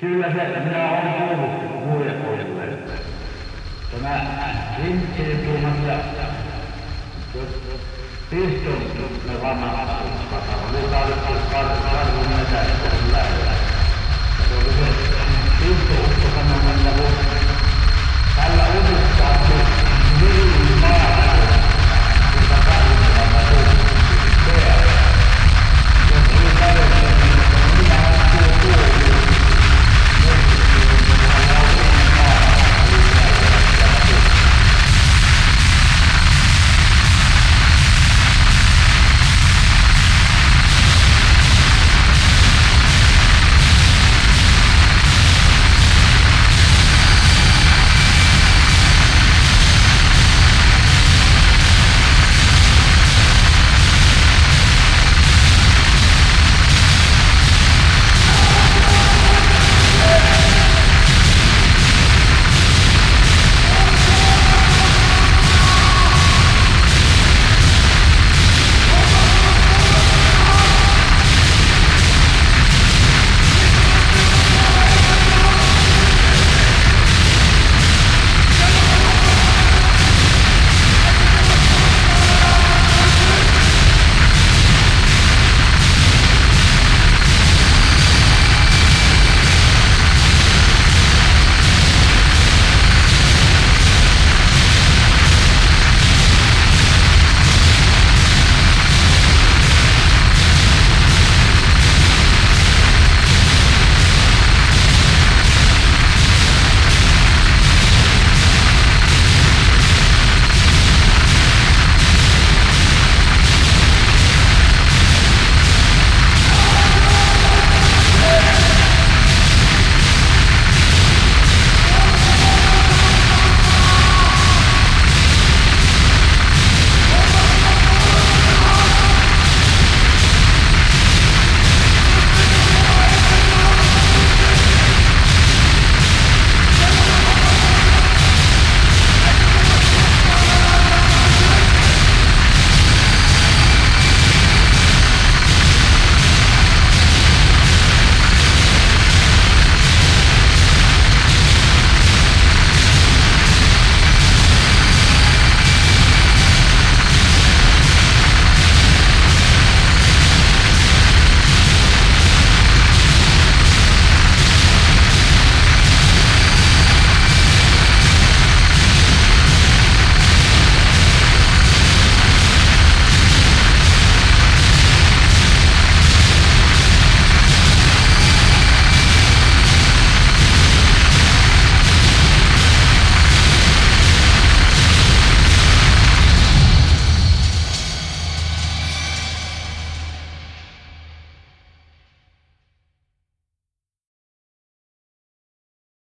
Kyllä se, minä olen kuullut muille Tämä Rinteen Tuomas ja Piston ne vanhat, joka oli karvun metästä.